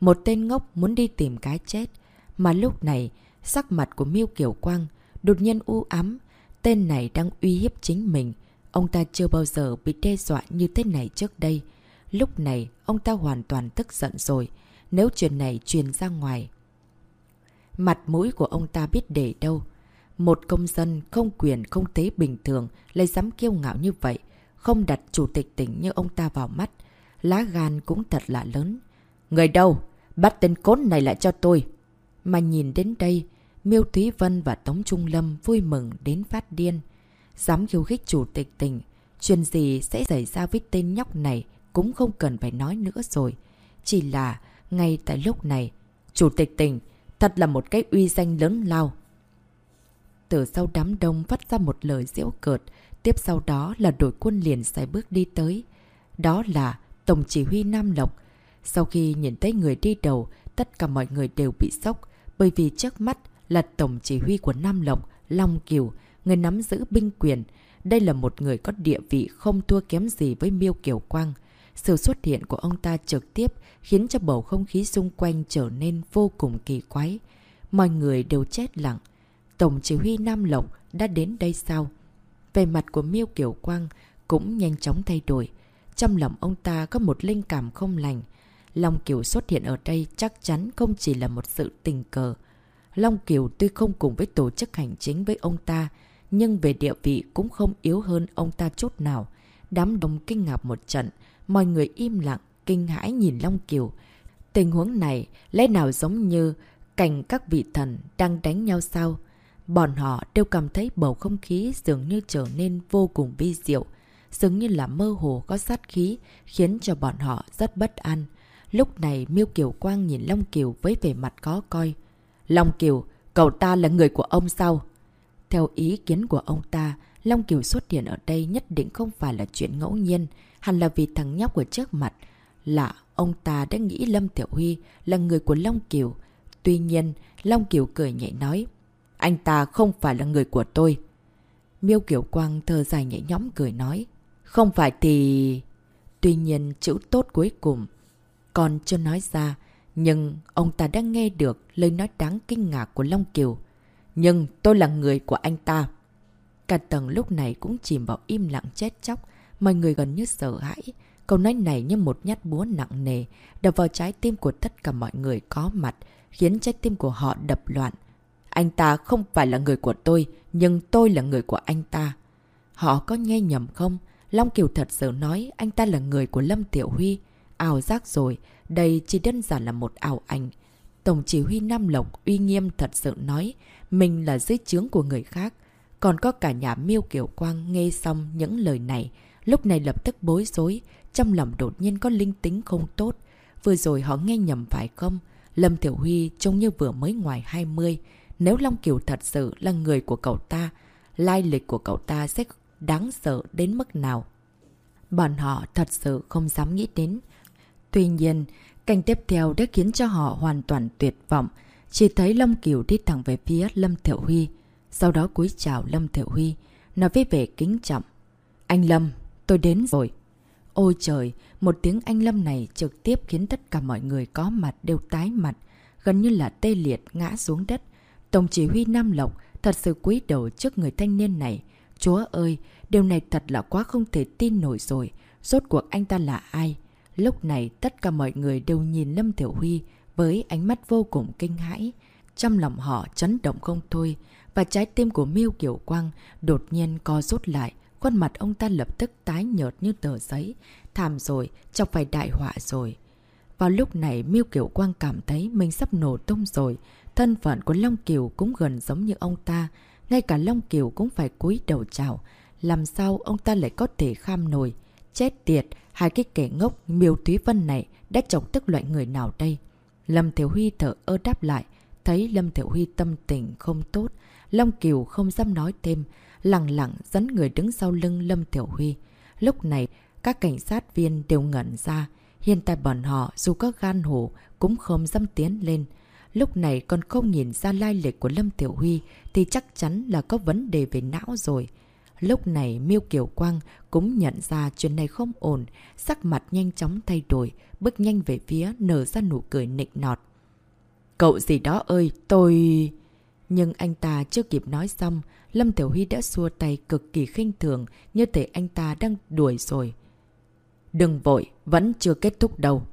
Một tên ngốc muốn đi tìm cái chết. Mà lúc này, sắc mặt của Miêu Kiều Quang đột nhiên u ám. Tên này đang uy hiếp chính mình. Ông ta chưa bao giờ bị đe dọa như thế này trước đây. Lúc này, ông ta hoàn toàn tức giận rồi. Nếu chuyện này truyền ra ngoài. Mặt mũi của ông ta biết để đâu. Một công dân không quyền không tế bình thường lại dám kiêu ngạo như vậy. Không đặt chủ tịch tỉnh như ông ta vào mắt lá gan cũng thật là lớn. Người đâu? Bắt tên cốt này lại cho tôi. Mà nhìn đến đây, Miêu Thúy Vân và Tống Trung Lâm vui mừng đến phát điên. Dám khiêu khích chủ tịch tỉnh, chuyện gì sẽ xảy ra với tên nhóc này cũng không cần phải nói nữa rồi. Chỉ là, ngay tại lúc này, chủ tịch tỉnh thật là một cái uy danh lớn lao. Từ sau đám đông phát ra một lời diễu cợt, tiếp sau đó là đội quân liền xài bước đi tới. Đó là Tổng chỉ huy Nam Lộc. Sau khi nhìn thấy người đi đầu, tất cả mọi người đều bị sốc, bởi vì trước mắt là tổng chỉ huy của Nam Lộc, Long Kiều, người nắm giữ binh quyền. Đây là một người có địa vị không thua kém gì với Miêu Kiều Quang. Sự xuất hiện của ông ta trực tiếp khiến cho bầu không khí xung quanh trở nên vô cùng kỳ quái. Mọi người đều chết lặng. Tổng chỉ huy Nam Lộc đã đến đây sao? Về mặt của Miêu Kiều Quang cũng nhanh chóng thay đổi. Trong lòng ông ta có một linh cảm không lành. Long Kiều xuất hiện ở đây chắc chắn không chỉ là một sự tình cờ. Long Kiều tuy không cùng với tổ chức hành chính với ông ta, nhưng về địa vị cũng không yếu hơn ông ta chút nào. Đám đông kinh ngạc một trận, mọi người im lặng, kinh hãi nhìn Long Kiều. Tình huống này lẽ nào giống như cảnh các vị thần đang đánh nhau sao? Bọn họ đều cảm thấy bầu không khí dường như trở nên vô cùng vi diệu dường như là mơ hồ có sát khí, khiến cho bọn họ rất bất an. Lúc này Miêu Kiều Quang nhìn Long Kiều với vẻ mặt có coi. Long Kiều, cậu ta là người của ông sao? Theo ý kiến của ông ta, Long Kiều xuất hiện ở đây nhất định không phải là chuyện ngẫu nhiên, hẳn là vì thằng nhóc ở trước mặt. lạ, ông ta đã nghĩ Lâm Tiểu Huy là người của Long Kiều. Tuy nhiên, Long Kiều cười nhẹ nói, anh ta không phải là người của tôi. Miêu Kiều Quang thơ dài nhẹ nhõm cười nói, không phải thì... Tuy nhiên chữ tốt cuối cùng còn chưa nói ra, nhưng ông ta đã nghe được lời nói đáng kinh ngạc của Long Kiều. Nhưng tôi là người của anh ta. Cả tầng lúc này cũng chìm vào im lặng chết chóc, mọi người gần như sợ hãi. Câu nói này như một nhát búa nặng nề, đập vào trái tim của tất cả mọi người có mặt, khiến trái tim của họ đập loạn. Anh ta không phải là người của tôi, nhưng tôi là người của anh ta. Họ có nghe nhầm không? Long Kiều thật sự nói anh ta là người của Lâm Tiểu Huy. Ảo giác rồi, đây chỉ đơn giản là một ảo ảnh. Tổng chỉ huy Nam Lộc uy nghiêm thật sự nói mình là dưới chướng của người khác. Còn có cả nhà miêu Kiều Quang nghe xong những lời này, lúc này lập tức bối rối, trong lòng đột nhiên có linh tính không tốt. Vừa rồi họ nghe nhầm phải không? Lâm Tiểu Huy trông như vừa mới ngoài 20. Nếu Long Kiều thật sự là người của cậu ta, lai lịch của cậu ta sẽ đáng sợ đến mức nào. Bọn họ thật sự không dám nghĩ đến. Tuy nhiên, cảnh tiếp theo đã khiến cho họ hoàn toàn tuyệt vọng. Chỉ thấy long Kiều đi thẳng về phía Lâm Thiệu Huy. Sau đó cúi chào Lâm Thiệu Huy. nói với vẻ kính trọng. Anh Lâm, tôi đến rồi. Ôi trời, một tiếng anh Lâm này trực tiếp khiến tất cả mọi người có mặt đều tái mặt, gần như là tê liệt ngã xuống đất. Tổng chỉ huy Nam Lộc thật sự quý đầu trước người thanh niên này. Chúa ơi, điều này thật là quá không thể tin nổi rồi. Rốt cuộc anh ta là ai? Lúc này tất cả mọi người đều nhìn Lâm Tiểu Huy với ánh mắt vô cùng kinh hãi. Trong lòng họ chấn động không thôi và trái tim của Miêu Kiều Quang đột nhiên co rút lại. Khuôn mặt ông ta lập tức tái nhợt như tờ giấy. Thảm rồi, chọc phải đại họa rồi. Vào lúc này Miêu Kiều Quang cảm thấy mình sắp nổ tung rồi. Thân phận của Long Kiều cũng gần giống như ông ta. Ngay cả Long Kiều cũng phải cúi đầu chào. Làm sao ông ta lại có thể kham nổi? Chết tiệt, hai cái kẻ ngốc Miêu Thúy Vân này đã chọc tức loại người nào đây? Lâm Thiểu Huy thở ơ đáp lại. Thấy Lâm Thiểu Huy tâm tình không tốt. Long Kiều không dám nói thêm. Lặng lặng dẫn người đứng sau lưng Lâm Thiểu Huy. Lúc này, các cảnh sát viên đều ngẩn ra. Hiện tại bọn họ dù có gan hổ cũng không dám tiến lên. Lúc này còn không nhìn ra lai lịch của Lâm Tiểu Huy thì chắc chắn là có vấn đề về não rồi. Lúc này Miêu Kiều Quang cũng nhận ra chuyện này không ổn, sắc mặt nhanh chóng thay đổi, bước nhanh về phía nở ra nụ cười nịnh nọt. Cậu gì đó ơi, tôi... Nhưng anh ta chưa kịp nói xong, Lâm Tiểu Huy đã xua tay cực kỳ khinh thường, như thể anh ta đang đuổi rồi. Đừng vội, vẫn chưa kết thúc đâu.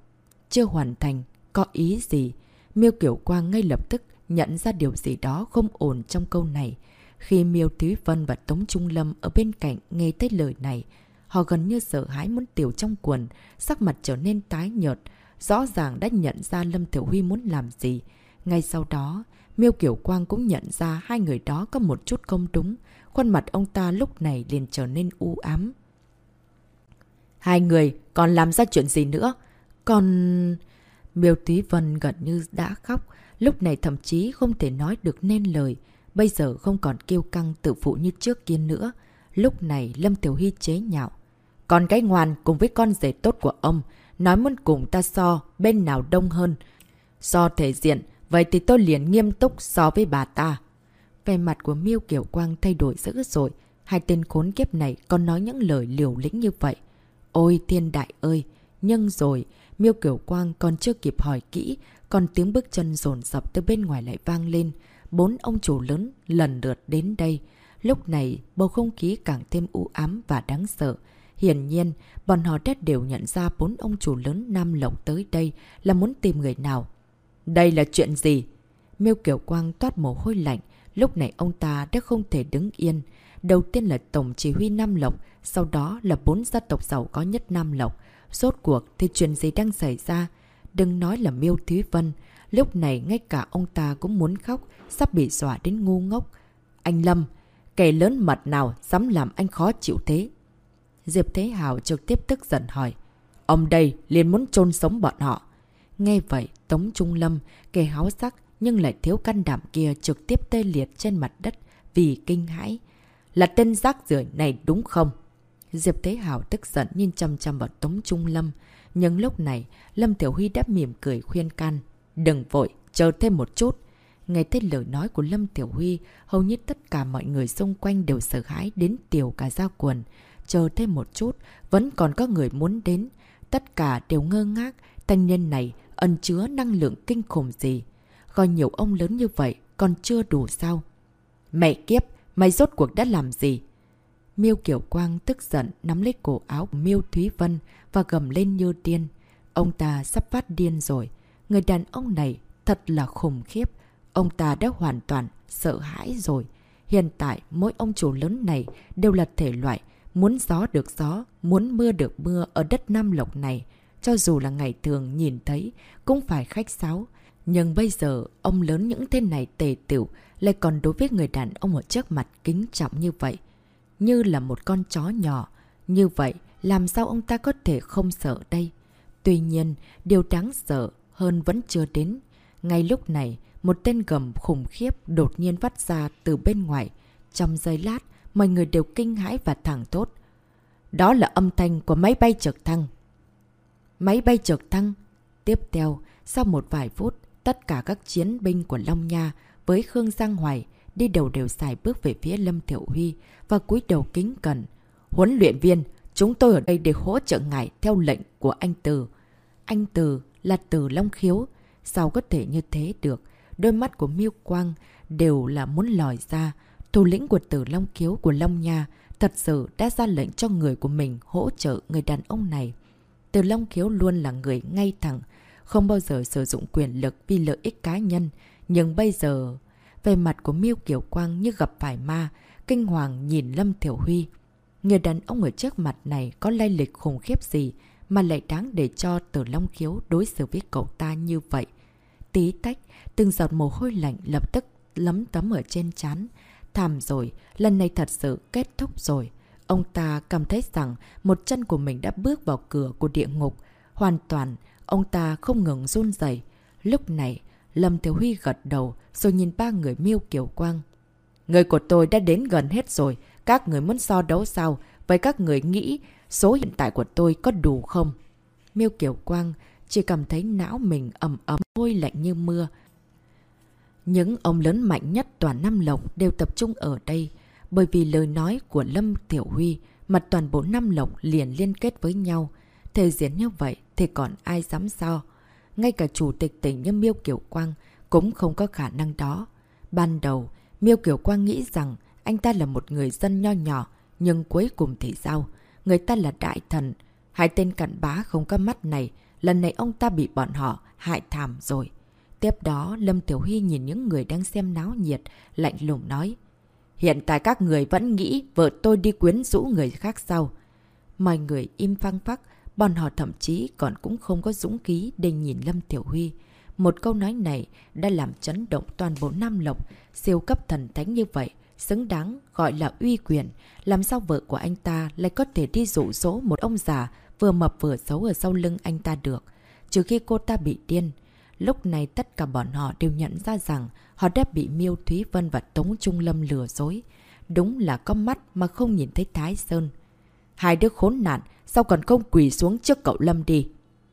Chưa hoàn thành, có ý gì? Miêu Kiểu Quang ngay lập tức nhận ra điều gì đó không ổn trong câu này. Khi Miêu Thúy Vân và Tống Trung Lâm ở bên cạnh nghe tới lời này, họ gần như sợ hãi muốn tiểu trong quần, sắc mặt trở nên tái nhợt, rõ ràng đã nhận ra Lâm Thiểu Huy muốn làm gì. Ngay sau đó, Miêu Kiểu Quang cũng nhận ra hai người đó có một chút không đúng, khuôn mặt ông ta lúc này liền trở nên u ám. Hai người còn làm ra chuyện gì nữa? Còn... Miêu Túy Vân gần như đã khóc, lúc này thậm chí không thể nói được nên lời. Bây giờ không còn kêu căng tự phụ như trước kia nữa. Lúc này Lâm Tiểu Hy chế nhạo. con cái ngoan cùng với con rể tốt của ông, nói muốn cùng ta so, bên nào đông hơn. So thể diện, vậy thì tôi liền nghiêm túc so với bà ta. Về mặt của Miêu kiều Quang thay đổi dữ dội Hai tên khốn kiếp này còn nói những lời liều lĩnh như vậy. Ôi thiên đại ơi! Nhưng rồi, Miêu Kiều Quang còn chưa kịp hỏi kỹ, còn tiếng bước chân rồn rập từ bên ngoài lại vang lên. Bốn ông chủ lớn lần lượt đến đây. Lúc này, bầu không khí càng thêm u ám và đáng sợ. Hiển nhiên, bọn họ đã đều nhận ra bốn ông chủ lớn Nam Lộc tới đây là muốn tìm người nào. Đây là chuyện gì? Miêu Kiều Quang toát mồ hôi lạnh. Lúc này ông ta đã không thể đứng yên. Đầu tiên là Tổng Chỉ huy Nam Lộc, sau đó là bốn gia tộc giàu có nhất Nam Lộc. Rốt cuộc thì chuyện gì đang xảy ra? Đừng nói là Miêu Thúy Vân. Lúc này ngay cả ông ta cũng muốn khóc, sắp bị dọa đến ngu ngốc. Anh Lâm, kẻ lớn mật nào dám làm anh khó chịu thế? Diệp Thế Hào trực tiếp tức giận hỏi. Ông đây liền muốn chôn sống bọn họ. Nghe vậy, Tống Trung Lâm, kẻ háo sắc nhưng lại thiếu can đảm kia trực tiếp tê liệt trên mặt đất vì kinh hãi. Là tên rác rưởi này đúng không? Diệp Thế hảo tức giận nhìn chăm chăm vào Tống Trung Lâm. Nhưng lúc này, Lâm Tiểu Huy đã mỉm cười khuyên can. Đừng vội, chờ thêm một chút. Nghe thấy lời nói của Lâm Tiểu Huy, hầu như tất cả mọi người xung quanh đều sợ hãi đến tiểu cả da quần. Chờ thêm một chút, vẫn còn có người muốn đến. Tất cả đều ngơ ngác, thanh niên này ẩn chứa năng lượng kinh khủng gì. Gọi nhiều ông lớn như vậy còn chưa đủ sao? Mẹ kiếp, mày rốt cuộc đã làm gì? Miêu Kiểu Quang tức giận nắm lấy cổ áo của Miêu Thúy Vân và gầm lên như điên. Ông ta sắp phát điên rồi. Người đàn ông này thật là khủng khiếp. Ông ta đã hoàn toàn sợ hãi rồi. Hiện tại mỗi ông chủ lớn này đều là thể loại muốn gió được gió, muốn mưa được mưa ở đất Nam Lộc này. Cho dù là ngày thường nhìn thấy cũng phải khách sáo. Nhưng bây giờ ông lớn những tên này tề tiểu lại còn đối với người đàn ông ở trước mặt kính trọng như vậy như là một con chó nhỏ. Như vậy, làm sao ông ta có thể không sợ đây? Tuy nhiên, điều đáng sợ hơn vẫn chưa đến. Ngay lúc này, một tên gầm khủng khiếp đột nhiên vắt ra từ bên ngoài. Trong giây lát, mọi người đều kinh hãi và thẳng tốt. Đó là âm thanh của máy bay trực thăng. Máy bay trực thăng. Tiếp theo, sau một vài phút, tất cả các chiến binh của Long Nha với Khương Giang Hoài đi đầu đều xài bước về phía Lâm Thiểu Huy và cúi đầu kính cẩn. Huấn luyện viên, chúng tôi ở đây để hỗ trợ ngài theo lệnh của anh Từ. Anh Từ là Từ Long Khiếu, sao có thể như thế được? Đôi mắt của Miêu Quang đều là muốn lòi ra. Thủ lĩnh của Từ Long Khiếu của Long Nha thật sự đã ra lệnh cho người của mình hỗ trợ người đàn ông này. Từ Long Khiếu luôn là người ngay thẳng, không bao giờ sử dụng quyền lực vì lợi ích cá nhân. Nhưng bây giờ, về mặt của Miêu Kiều Quang như gặp phải ma, kinh hoàng nhìn Lâm Thiểu Huy. Người đàn ông ở trước mặt này có lai lịch khủng khiếp gì mà lại đáng để cho Tử Long Khiếu đối xử với cậu ta như vậy. Tí tách, từng giọt mồ hôi lạnh lập tức lấm tấm ở trên chán. Thảm rồi, lần này thật sự kết thúc rồi. Ông ta cảm thấy rằng một chân của mình đã bước vào cửa của địa ngục. Hoàn toàn, ông ta không ngừng run dậy. Lúc này, Lâm Thiếu Huy gật đầu rồi nhìn ba người miêu kiều quang. Người của tôi đã đến gần hết rồi. Các người muốn so đấu sao? Vậy các người nghĩ số hiện tại của tôi có đủ không? Miêu Kiều Quang chỉ cảm thấy não mình ẩm ấm hôi lạnh như mưa. Những ông lớn mạnh nhất toàn Nam Lộc đều tập trung ở đây. Bởi vì lời nói của Lâm Tiểu Huy mà toàn bộ Nam Lộc liền liên kết với nhau. Thể diễn như vậy thì còn ai dám so. Ngay cả chủ tịch tỉnh như Miêu Kiều Quang cũng không có khả năng đó. Ban đầu, Miêu Kiều Quang nghĩ rằng anh ta là một người dân nho nhỏ, nhưng cuối cùng thì sao? Người ta là đại thần. Hai tên cặn bá không có mắt này, lần này ông ta bị bọn họ hại thảm rồi. Tiếp đó, Lâm Tiểu Huy nhìn những người đang xem náo nhiệt, lạnh lùng nói. Hiện tại các người vẫn nghĩ vợ tôi đi quyến rũ người khác sao? Mọi người im phăng phắc, bọn họ thậm chí còn cũng không có dũng khí để nhìn Lâm Tiểu Huy. Một câu nói này đã làm chấn động toàn bộ Nam Lộc, siêu cấp thần thánh như vậy, xứng đáng gọi là uy quyền. Làm sao vợ của anh ta lại có thể đi dụ dỗ một ông già vừa mập vừa xấu ở sau lưng anh ta được? Trừ khi cô ta bị điên. Lúc này tất cả bọn họ đều nhận ra rằng họ đã bị Miêu Thúy Vân và Tống Trung Lâm lừa dối. Đúng là có mắt mà không nhìn thấy Thái Sơn. Hai đứa khốn nạn, sao còn không quỳ xuống trước cậu Lâm đi?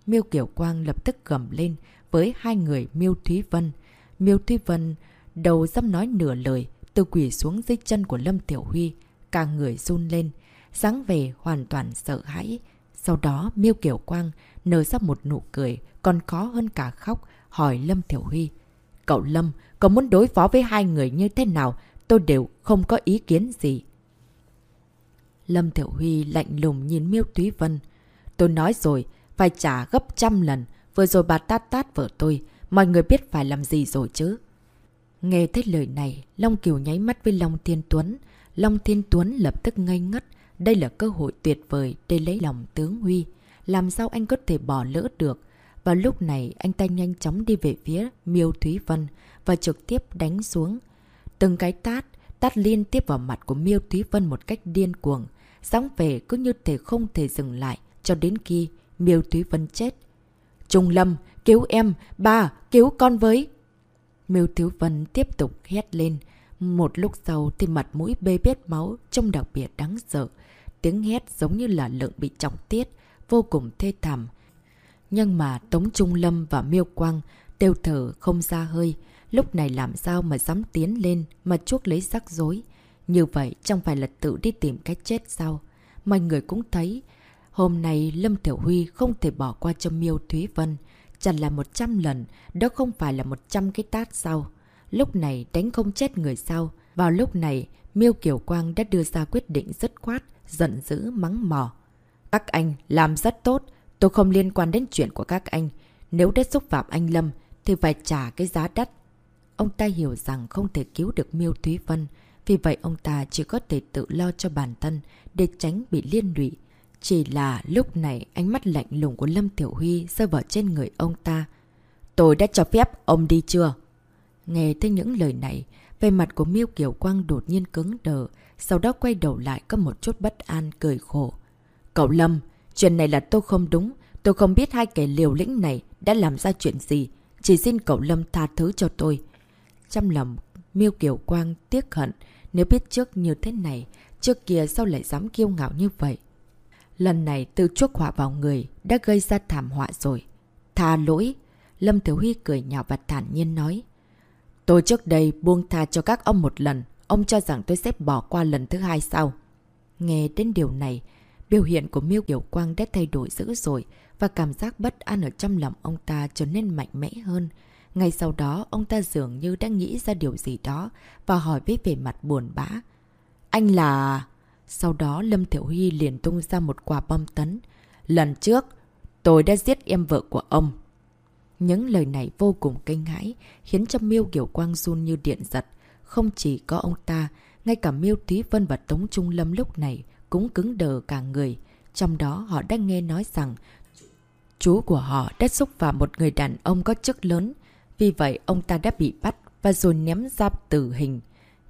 Miêu Kiều Quang lập tức gầm lên với hai người Miêu Thúy Vân. Miêu Thúy Vân đầu dám nói nửa lời, từ quỳ xuống dưới chân của Lâm Tiểu Huy. Cả người run lên, dáng về hoàn toàn sợ hãi. Sau đó Miêu Kiều Quang nở ra một nụ cười, còn khó hơn cả khóc, hỏi Lâm Tiểu Huy. Cậu Lâm, có muốn đối phó với hai người như thế nào, tôi đều không có ý kiến gì. Lâm Thiểu Huy lạnh lùng nhìn Miêu Túy Vân. Tôi nói rồi, phải trả gấp trăm lần. Vừa rồi bà tát tát vợ tôi, mọi người biết phải làm gì rồi chứ. Nghe thấy lời này, Long Kiều nháy mắt với Long Thiên Tuấn. Long Thiên Tuấn lập tức ngây ngất. Đây là cơ hội tuyệt vời để lấy lòng tướng Huy. Làm sao anh có thể bỏ lỡ được? Và lúc này anh ta nhanh chóng đi về phía Miêu Thúy Vân và trực tiếp đánh xuống. Từng cái tát, tát liên tiếp vào mặt của Miêu Thúy Vân một cách điên cuồng dáng về cứ như thể không thể dừng lại cho đến khi Miêu Thúy Vân chết. Trung Lâm, cứu em, ba, cứu con với. Miêu Thúy Vân tiếp tục hét lên. Một lúc sau thì mặt mũi bê bết máu trông đặc biệt đáng sợ. Tiếng hét giống như là lượng bị trọng tiết, vô cùng thê thảm. Nhưng mà Tống Trung Lâm và Miêu Quang đều thở không ra hơi. Lúc này làm sao mà dám tiến lên mà chuốc lấy rắc rối. Như vậy chẳng phải là tự đi tìm cách chết sao? Mọi người cũng thấy, hôm nay Lâm Tiểu Huy không thể bỏ qua cho Miêu Thúy Vân. Chẳng là 100 lần, đó không phải là 100 cái tát sao? Lúc này đánh không chết người sao? Vào lúc này, Miêu Kiều Quang đã đưa ra quyết định rất khoát, giận dữ mắng mỏ. Các anh làm rất tốt, tôi không liên quan đến chuyện của các anh. Nếu đã xúc phạm anh Lâm, thì phải trả cái giá đắt. Ông ta hiểu rằng không thể cứu được Miêu Thúy Vân, vì vậy ông ta chỉ có thể tự lo cho bản thân để tránh bị liên lụy. Chỉ là lúc này ánh mắt lạnh lùng của Lâm Tiểu Huy rơi vào trên người ông ta. Tôi đã cho phép ông đi chưa? Nghe thấy những lời này, về mặt của Miêu Kiều Quang đột nhiên cứng đờ, sau đó quay đầu lại có một chút bất an cười khổ. Cậu Lâm, chuyện này là tôi không đúng, tôi không biết hai kẻ liều lĩnh này đã làm ra chuyện gì, chỉ xin cậu Lâm tha thứ cho tôi. Trong lòng, Miêu Kiều Quang tiếc hận, nếu biết trước như thế này, trước kia sao lại dám kiêu ngạo như vậy? Lần này tự chuốc họa vào người đã gây ra thảm họa rồi. Tha lỗi. Lâm Thiếu Huy cười nhạo và thản nhiên nói. Tôi trước đây buông tha cho các ông một lần, ông cho rằng tôi sẽ bỏ qua lần thứ hai sau Nghe đến điều này, biểu hiện của Miêu Kiều Quang đã thay đổi dữ dội và cảm giác bất an ở trong lòng ông ta trở nên mạnh mẽ hơn. Ngay sau đó, ông ta dường như đã nghĩ ra điều gì đó và hỏi với vẻ mặt buồn bã. Anh là... Sau đó Lâm Thiểu Huy liền tung ra một quả bom tấn. Lần trước, tôi đã giết em vợ của ông. Những lời này vô cùng kinh hãi, khiến cho Miêu Kiều Quang run như điện giật. Không chỉ có ông ta, ngay cả Miêu Thúy Vân và Tống Trung Lâm lúc này cũng cứng đờ cả người. Trong đó họ đã nghe nói rằng chú của họ đã xúc phạm một người đàn ông có chức lớn. Vì vậy ông ta đã bị bắt và rồi ném giáp tử hình.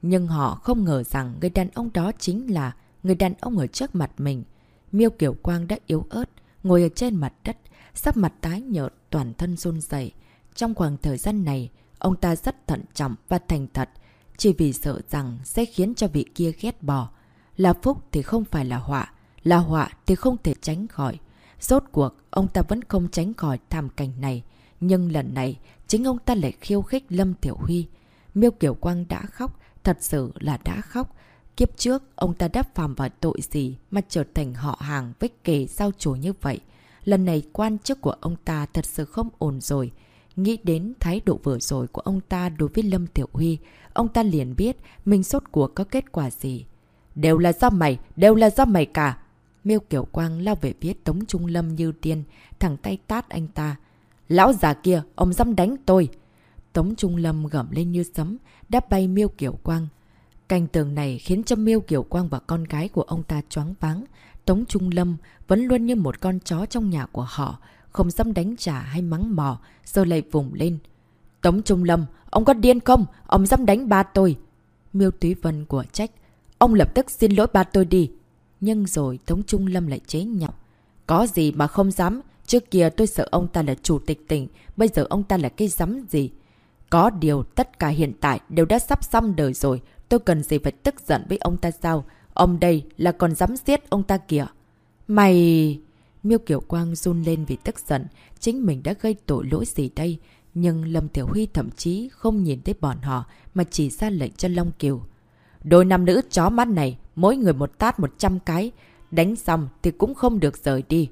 Nhưng họ không ngờ rằng người đàn ông đó chính là người đàn ông ở trước mặt mình. Miêu Kiều Quang đã yếu ớt, ngồi ở trên mặt đất, sắc mặt tái nhợt, toàn thân run dày. Trong khoảng thời gian này, ông ta rất thận trọng và thành thật, chỉ vì sợ rằng sẽ khiến cho vị kia ghét bỏ. Là phúc thì không phải là họa, là họa thì không thể tránh khỏi. Rốt cuộc, ông ta vẫn không tránh khỏi thảm cảnh này. Nhưng lần này, chính ông ta lại khiêu khích Lâm Tiểu Huy. Miêu Kiều Quang đã khóc, thật sự là đã khóc. Kiếp trước, ông ta đáp phạm vào tội gì mà trở thành họ hàng với kề sao chủ như vậy. Lần này quan chức của ông ta thật sự không ổn rồi. Nghĩ đến thái độ vừa rồi của ông ta đối với Lâm Tiểu Huy, ông ta liền biết mình sốt cuộc có kết quả gì. Đều là do mày, đều là do mày cả. Miêu Kiều Quang lao về phía Tống Trung Lâm như tiên, thẳng tay tát anh ta. Lão già kia, ông dám đánh tôi. Tống Trung Lâm gầm lên như sấm, đáp bay Miêu Kiểu Quang. Cành tường này khiến cho Miêu Kiểu Quang và con gái của ông ta choáng váng. Tống Trung Lâm vẫn luôn như một con chó trong nhà của họ, không dám đánh trả hay mắng mò, giờ lại vùng lên. Tống Trung Lâm, ông có điên không? Ông dám đánh ba tôi. Miêu Túy Vân của trách. Ông lập tức xin lỗi ba tôi đi. Nhưng rồi Tống Trung Lâm lại chế nhọc. Có gì mà không dám. Trước kia tôi sợ ông ta là chủ tịch tỉnh. Bây giờ ông ta là cái dám gì? Có điều tất cả hiện tại đều đã sắp xong đời rồi. Tôi cần gì phải tức giận với ông ta sao? Ông đây là còn dám giết ông ta kìa. Mày... Miêu kiều Quang run lên vì tức giận. Chính mình đã gây tội lỗi gì đây? Nhưng Lâm Tiểu Huy thậm chí không nhìn thấy bọn họ mà chỉ ra lệnh cho Long Kiều. Đôi nam nữ chó mắt này, mỗi người một tát 100 cái. Đánh xong thì cũng không được rời đi.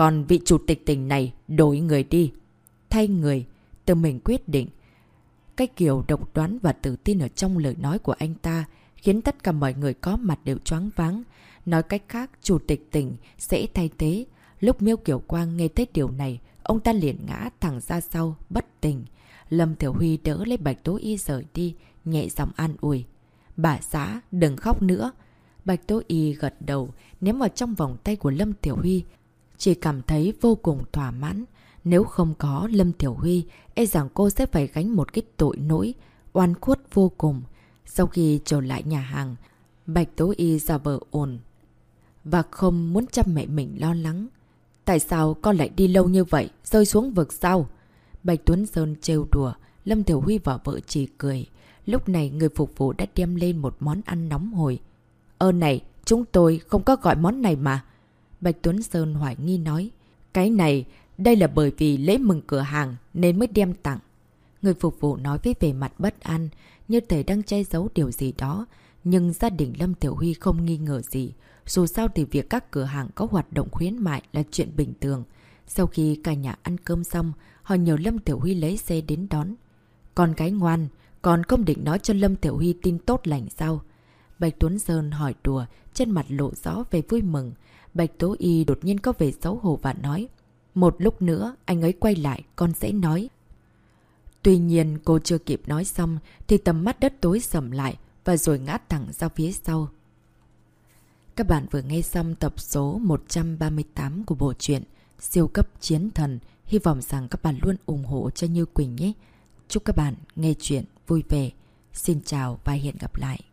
Còn vị chủ tịch tỉnh này đổi người đi. Thay người, tự mình quyết định. Cái kiểu độc đoán và tự tin ở trong lời nói của anh ta khiến tất cả mọi người có mặt đều choáng váng. Nói cách khác, chủ tịch tỉnh sẽ thay thế. Lúc Miêu kiều Quang nghe thấy điều này, ông ta liền ngã thẳng ra sau, bất tỉnh. Lâm Thiểu Huy đỡ lấy Bạch Tố Y rời đi, nhẹ giọng an ủi. Bà xã, đừng khóc nữa. Bạch Tố Y gật đầu, ném vào trong vòng tay của Lâm Tiểu Huy. Chỉ cảm thấy vô cùng thỏa mãn. Nếu không có Lâm Tiểu Huy, e rằng cô sẽ phải gánh một cái tội nỗi, oan khuất vô cùng. Sau khi trở lại nhà hàng, Bạch Tố Y ra vờ ổn và không muốn chăm mẹ mình lo lắng. Tại sao con lại đi lâu như vậy, rơi xuống vực sao? Bạch Tuấn Sơn trêu đùa, Lâm Tiểu Huy và vợ chỉ cười. Lúc này người phục vụ đã đem lên một món ăn nóng hổi. Ơ này, chúng tôi không có gọi món này mà. Bạch Tuấn Sơn hoài nghi nói. Cái này, đây là bởi vì lễ mừng cửa hàng nên mới đem tặng. Người phục vụ nói với về mặt bất an, như thể đang che giấu điều gì đó. Nhưng gia đình Lâm Tiểu Huy không nghi ngờ gì. Dù sao thì việc các cửa hàng có hoạt động khuyến mại là chuyện bình thường. Sau khi cả nhà ăn cơm xong, họ nhờ Lâm Tiểu Huy lấy xe đến đón. Con cái ngoan, còn không định nói cho Lâm Tiểu Huy tin tốt lành sao? Bạch Tuấn Sơn hỏi đùa, trên mặt lộ rõ về vui mừng. Bạch Tố Y đột nhiên có vẻ xấu hổ và nói. Một lúc nữa, anh ấy quay lại, con sẽ nói. Tuy nhiên, cô chưa kịp nói xong, thì tầm mắt đất tối sầm lại và rồi ngã thẳng ra phía sau. Các bạn vừa nghe xong tập số 138 của bộ truyện Siêu cấp chiến thần. Hy vọng rằng các bạn luôn ủng hộ cho Như Quỳnh nhé. Chúc các bạn nghe chuyện vui vẻ. Xin chào và hẹn gặp lại.